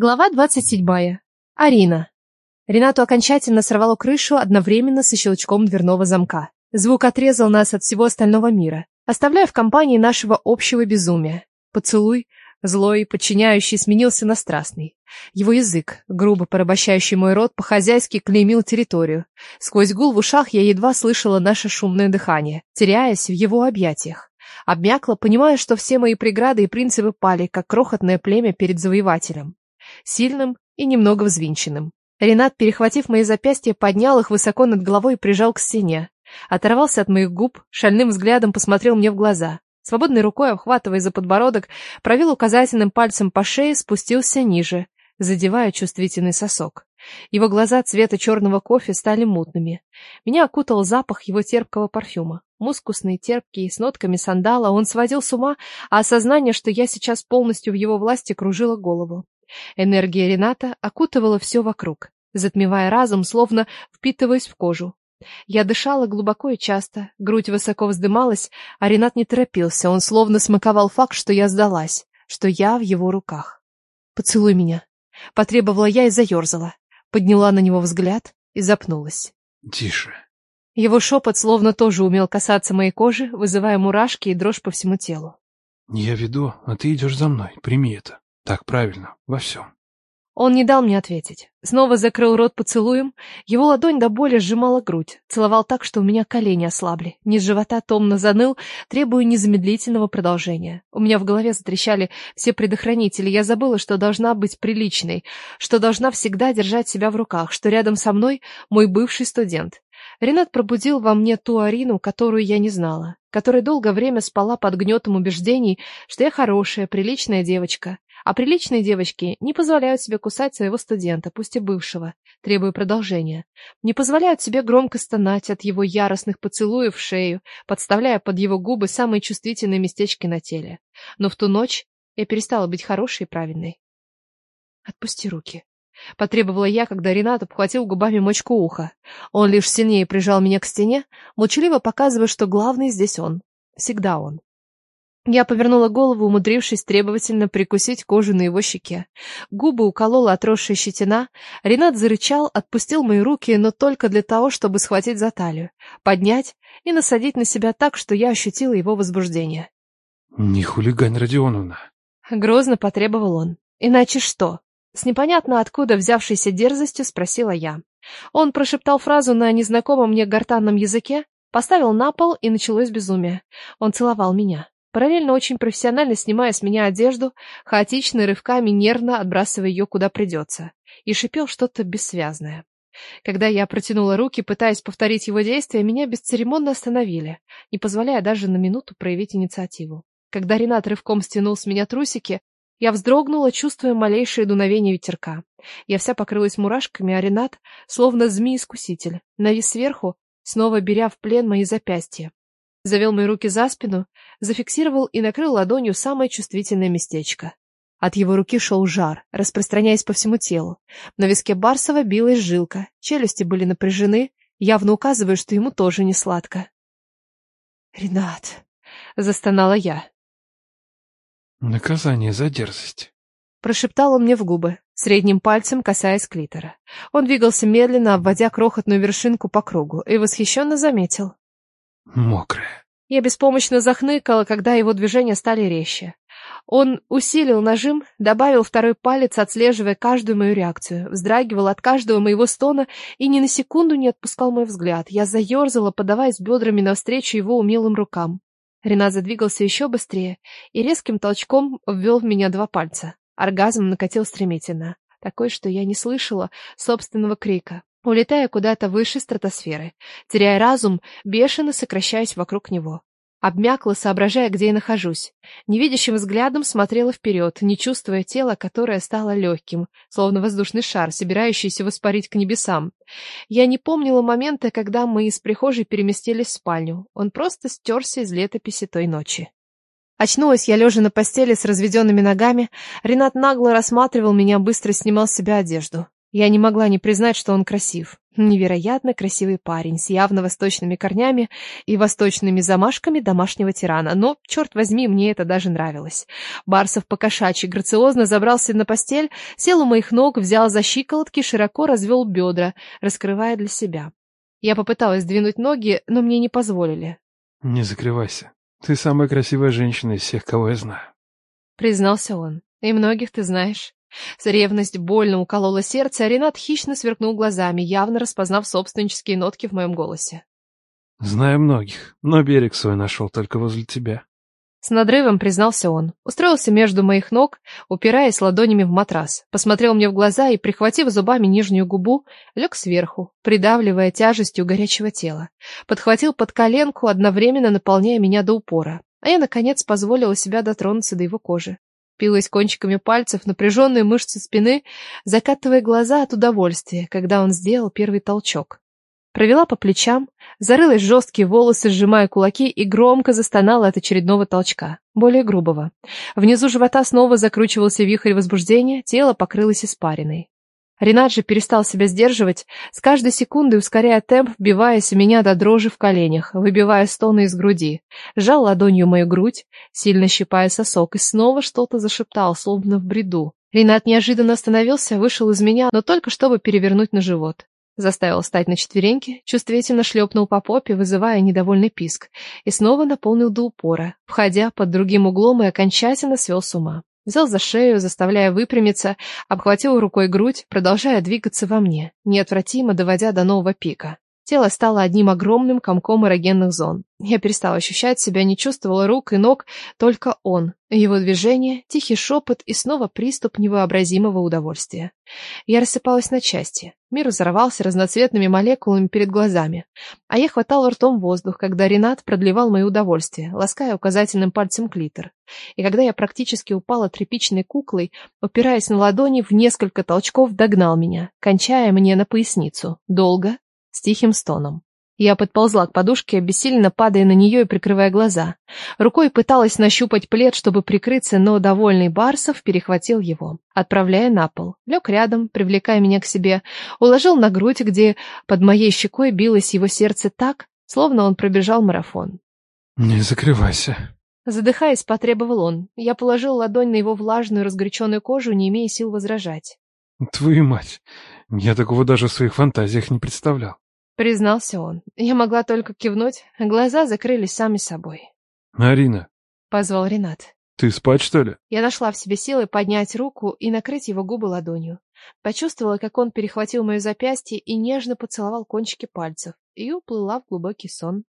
Глава 27. Арина. Ренату окончательно сорвало крышу одновременно со щелчком дверного замка. Звук отрезал нас от всего остального мира, оставляя в компании нашего общего безумия. Поцелуй, злой, подчиняющий, сменился на страстный. Его язык, грубо порабощающий мой рот, по-хозяйски клеймил территорию. Сквозь гул в ушах я едва слышала наше шумное дыхание, теряясь в его объятиях. Обмякла, понимая, что все мои преграды и принципы пали, как крохотное племя перед завоевателем сильным и немного взвинченным. Ренат, перехватив мои запястья, поднял их высоко над головой и прижал к стене. Оторвался от моих губ, шальным взглядом посмотрел мне в глаза. Свободной рукой, обхватывая за подбородок, провел указательным пальцем по шее, спустился ниже, задевая чувствительный сосок. Его глаза цвета черного кофе стали мутными. Меня окутал запах его терпкого парфюма. Мускусный, терпкий, с нотками сандала, он сводил с ума, а осознание, что я сейчас полностью в его власти, кружило голову. Энергия Рената окутывала все вокруг, затмевая разум, словно впитываясь в кожу. Я дышала глубоко и часто, грудь высоко вздымалась, а Ренат не торопился, он словно смаковал факт, что я сдалась, что я в его руках. «Поцелуй меня», — потребовала я и заерзала, подняла на него взгляд и запнулась. «Тише». Его шепот словно тоже умел касаться моей кожи, вызывая мурашки и дрожь по всему телу. «Я веду, а ты идешь за мной, прими это». Так правильно, во всем. Он не дал мне ответить. Снова закрыл рот поцелуем. Его ладонь до боли сжимала грудь. Целовал так, что у меня колени ослабли. Низ живота томно заныл, требуя незамедлительного продолжения. У меня в голове затрещали все предохранители. Я забыла, что должна быть приличной, что должна всегда держать себя в руках, что рядом со мной мой бывший студент. Ренат пробудил во мне ту Арину, которую я не знала, которая долгое время спала под гнетом убеждений, что я хорошая, приличная девочка. А приличные девочки не позволяют себе кусать своего студента, пусть и бывшего, требуя продолжения. Не позволяют себе громко стонать от его яростных поцелуев в шею, подставляя под его губы самые чувствительные местечки на теле. Но в ту ночь я перестала быть хорошей и правильной. «Отпусти руки», — потребовала я, когда Ренат обхватил губами мочку уха. Он лишь сильнее прижал меня к стене, молчаливо показывая, что главный здесь он. Всегда он. Я повернула голову, умудрившись требовательно прикусить кожу на его щеке. Губы уколола отросшая щетина. Ренат зарычал, отпустил мои руки, но только для того, чтобы схватить за талию, поднять и насадить на себя так, что я ощутила его возбуждение. «Не хулигань, Родионовна!» Грозно потребовал он. «Иначе что?» С непонятно откуда взявшейся дерзостью спросила я. Он прошептал фразу на незнакомом мне гортанном языке, поставил на пол, и началось безумие. Он целовал меня параллельно очень профессионально снимая с меня одежду, хаотично рывками нервно отбрасывая ее куда придется, и шипел что-то бессвязное. Когда я протянула руки, пытаясь повторить его действия, меня бесцеремонно остановили, не позволяя даже на минуту проявить инициативу. Когда Ренат рывком стянул с меня трусики, я вздрогнула, чувствуя малейшее дуновение ветерка. Я вся покрылась мурашками, а Ренат, словно змей-искуситель, навис сверху, снова беря в плен мои запястья завел мои руки за спину, зафиксировал и накрыл ладонью самое чувствительное местечко. От его руки шел жар, распространяясь по всему телу. На виске Барсова билась жилка, челюсти были напряжены, явно указывая, что ему тоже не сладко. «Ренат!» — застонала я. «Наказание за дерзость», — прошептал он мне в губы, средним пальцем касаясь клитора. Он двигался медленно, обводя крохотную вершинку по кругу, и восхищенно заметил. Мокрая. Я беспомощно захныкала, когда его движения стали резче. Он усилил нажим, добавил второй палец, отслеживая каждую мою реакцию, вздрагивал от каждого моего стона и ни на секунду не отпускал мой взгляд. Я заерзала, подаваясь бедрами навстречу его умелым рукам. Ренат задвигался еще быстрее и резким толчком ввел в меня два пальца. Оргазм накатил стремительно, такой, что я не слышала собственного крика улетая куда-то выше стратосферы, теряя разум, бешено сокращаясь вокруг него. Обмякла, соображая, где я нахожусь. Невидящим взглядом смотрела вперед, не чувствуя тела, которое стало легким, словно воздушный шар, собирающийся воспарить к небесам. Я не помнила момента, когда мы из прихожей переместились в спальню. Он просто стерся из летописи той ночи. Очнулась я лежа на постели с разведенными ногами. Ренат нагло рассматривал меня, быстро снимал с себя одежду. Я не могла не признать, что он красив. Невероятно красивый парень с явно восточными корнями и восточными замашками домашнего тирана, но, черт возьми, мне это даже нравилось. Барсов покошачий грациозно забрался на постель, сел у моих ног, взял за щиколотки, широко развел бедра, раскрывая для себя. Я попыталась двинуть ноги, но мне не позволили. «Не закрывайся. Ты самая красивая женщина из всех, кого я знаю», — признался он. «И многих ты знаешь». Ревность больно уколола сердце, а Ренат хищно сверкнул глазами, явно распознав собственнические нотки в моем голосе. «Знаю многих, но берег свой нашел только возле тебя». С надрывом признался он. Устроился между моих ног, упираясь ладонями в матрас. Посмотрел мне в глаза и, прихватив зубами нижнюю губу, лег сверху, придавливая тяжестью горячего тела. Подхватил под коленку, одновременно наполняя меня до упора. А я, наконец, позволила себя дотронуться до его кожи впилась кончиками пальцев напряженные мышцы спины, закатывая глаза от удовольствия, когда он сделал первый толчок. Провела по плечам, зарылась в жесткие волосы, сжимая кулаки, и громко застонала от очередного толчка, более грубого. Внизу живота снова закручивался вихрь возбуждения, тело покрылось испариной. Ренат же перестал себя сдерживать, с каждой секундой ускоряя темп, вбиваясь у меня до дрожи в коленях, выбивая стоны из груди. Сжал ладонью мою грудь, сильно щипая сосок, и снова что-то зашептал, словно в бреду. Ренат неожиданно остановился, вышел из меня, но только чтобы перевернуть на живот. Заставил встать на четвереньки, чувствительно шлепнул по попе, вызывая недовольный писк, и снова наполнил до упора, входя под другим углом и окончательно свел с ума. Взял за шею, заставляя выпрямиться, обхватил рукой грудь, продолжая двигаться во мне, неотвратимо доводя до нового пика. Тело стало одним огромным комком эрогенных зон. Я перестала ощущать себя, не чувствовала рук и ног, только он. Его движение, тихий шепот и снова приступ невообразимого удовольствия. Я рассыпалась на части. Мир взорвался разноцветными молекулами перед глазами. А я хватала ртом воздух, когда Ренат продлевал мои удовольствия, лаская указательным пальцем клитор. И когда я практически упала тряпичной куклой, упираясь на ладони, в несколько толчков догнал меня, кончая мне на поясницу. Долго, с тихим стоном. Я подползла к подушке, бессильно падая на нее и прикрывая глаза. Рукой пыталась нащупать плед, чтобы прикрыться, но довольный Барсов перехватил его, отправляя на пол. Лег рядом, привлекая меня к себе, уложил на грудь, где под моей щекой билось его сердце так, словно он пробежал марафон. «Не закрывайся», Задыхаясь, потребовал он. Я положил ладонь на его влажную, разгоряченную кожу, не имея сил возражать. «Твою мать! Я такого даже в своих фантазиях не представлял. Признался он. Я могла только кивнуть, а глаза закрылись сами собой. «Арина!» — позвал Ренат. «Ты спать, что ли?» Я нашла в себе силы поднять руку и накрыть его губы ладонью. Почувствовала, как он перехватил мое запястье и нежно поцеловал кончики пальцев, и уплыла в глубокий сон.